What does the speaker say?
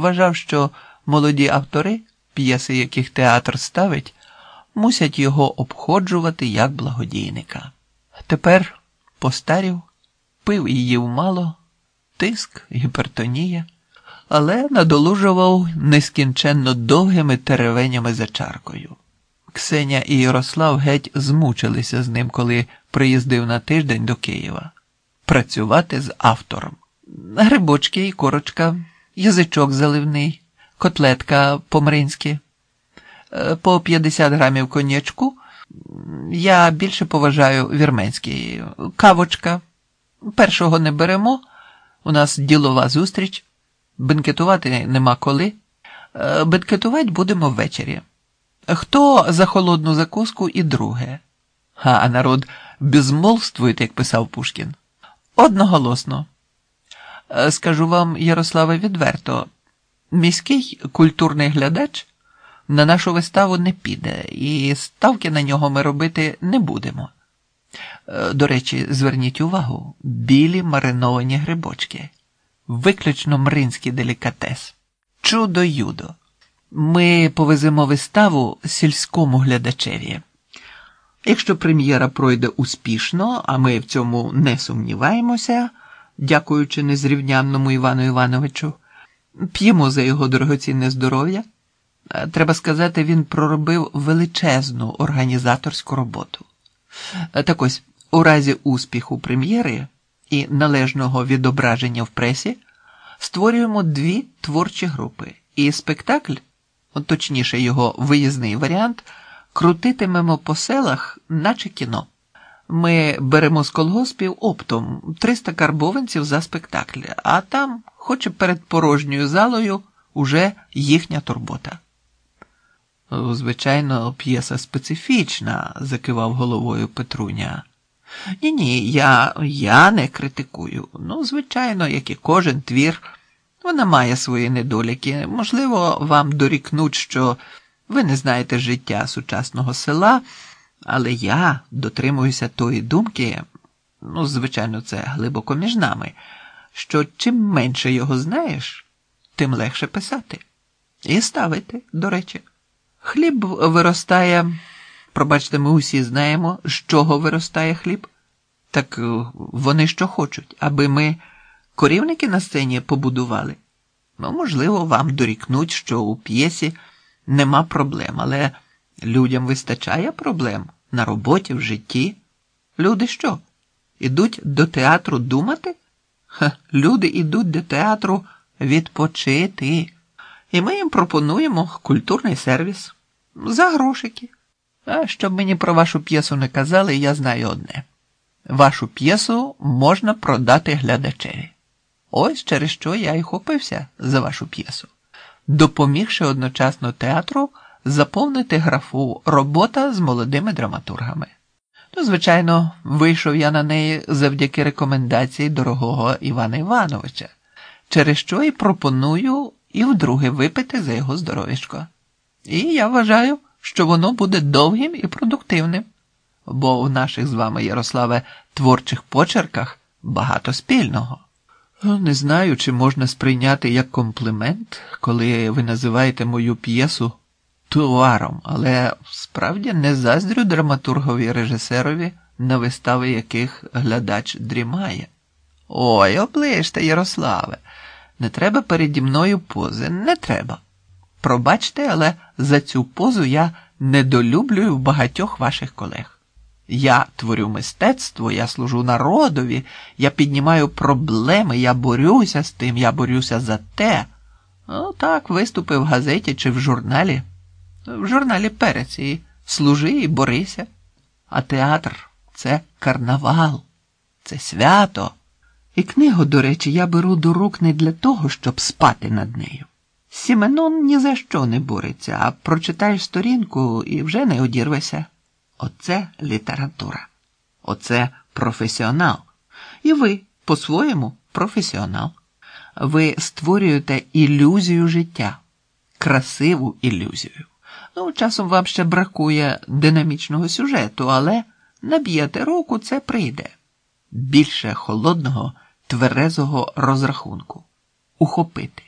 Вважав, що молоді автори, п'єси яких театр ставить, мусять його обходжувати як благодійника. Тепер постарів, пив і їв мало, тиск, гіпертонія, але надолужував нескінченно довгими теревенями за чаркою. Ксеня і Ярослав геть змучилися з ним, коли приїздив на тиждень до Києва працювати з автором. Грибочки і корочка, язичок заливний, котлетка по-мринськи, е, по 50 грамів конячку. Я більше поважаю вірменський. Кавочка. Першого не беремо. У нас ділова зустріч. Бенкетувати нема коли. Е, Бенкетувати будемо ввечері. Хто за холодну закуску і друге? А, народ безмолвствує, як писав Пушкін. Одноголосно. Е, Скажу вам, Ярославе, відверто, міський культурний глядач на нашу виставу не піде, і ставки на нього ми робити не будемо. Е, До речі, зверніть увагу, білі мариновані грибочки, виключно мринський делікатес. Чудо юдо. Ми повеземо виставу сільському глядачеві. Якщо прем'єра пройде успішно, а ми в цьому не сумніваємося, дякуючи незрівнянному Івану Івановичу, п'ємо за його дорогоцінне здоров'я. Е, Треба сказати, він проробив величезну організаторську роботу. Е, Так ось, у разі успіху прем'єри і належного відображення в пресі створюємо дві творчі групи, і спектакль, точніше його виїзний варіант, крутитимемо по селах, наче кіно. Ми беремо з колгоспів оптом 300 карбованців за спектакль, а там, хоч і перед порожньою залою, уже їхня турбота. Звичайно, п'єса специфічна, закивав головою Петруня. Ні, ні, я, я не критикую. Ну, звичайно, як і кожен твір, вона має свої недоліки. Можливо, вам дорікнуть, що ви не знаєте життя сучасного села, але я дотримуюся тої думки, ну, звичайно, це глибоко між нами, що чим менше його знаєш, тим легше писати. І ставити, до речі. Хліб виростає, пробачте, ми усі знаємо, з чого виростає хліб. Так е, вони що хочуть, аби ми корівники на сцені побудували. Ну, можливо, вам дорікнуть, що у п'єсі нема проблем, але людям вистачає проблем на роботі, в житті. Люди що? Ідуть до театру думати? Ха, люди йдуть до театру відпочити. І ми їм пропонуємо культурний сервіс за грошики. А щоб мені про вашу п'єсу не казали, я знаю одне: вашу п'єсу можна продати глядачеві. Ось через що я й хопився за вашу п'єсу, допомігши одночасно театру заповнити графу робота з молодими драматургами. Ну, звичайно, вийшов я на неї завдяки рекомендації дорогого Івана Івановича, через що і пропоную і вдруге випити за його здоров'ячко. І я вважаю, що воно буде довгим і продуктивним, бо у наших з вами, Ярославе, творчих почерках багато спільного. Не знаю, чи можна сприйняти як комплімент, коли ви називаєте мою п'єсу товаром, але справді не заздрю драматургові і режисерові, на вистави яких глядач дрімає. Ой, оближте, Ярославе, не треба переді мною пози, не треба. Пробачте, але за цю позу я недолюблюю багатьох ваших колег. Я творю мистецтво, я служу народові, я піднімаю проблеми, я борюся з тим, я борюся за те. Ну, так, виступи в газеті чи в журналі. В журналі Перець і служи і борися. А театр це карнавал, це свято. І книгу, до речі, я беру до рук не для того, щоб спати над нею. Сіменон ні за що не бореться, а прочитаєш сторінку і вже не одірвешся. Оце література, оце професіонал. І ви, по-своєму, професіонал. Ви створюєте ілюзію життя, красиву ілюзію. Ну, часом вам ще бракує динамічного сюжету, але наб'єте руку, це прийде. Більше холодного, тверезого розрахунку. Ухопити.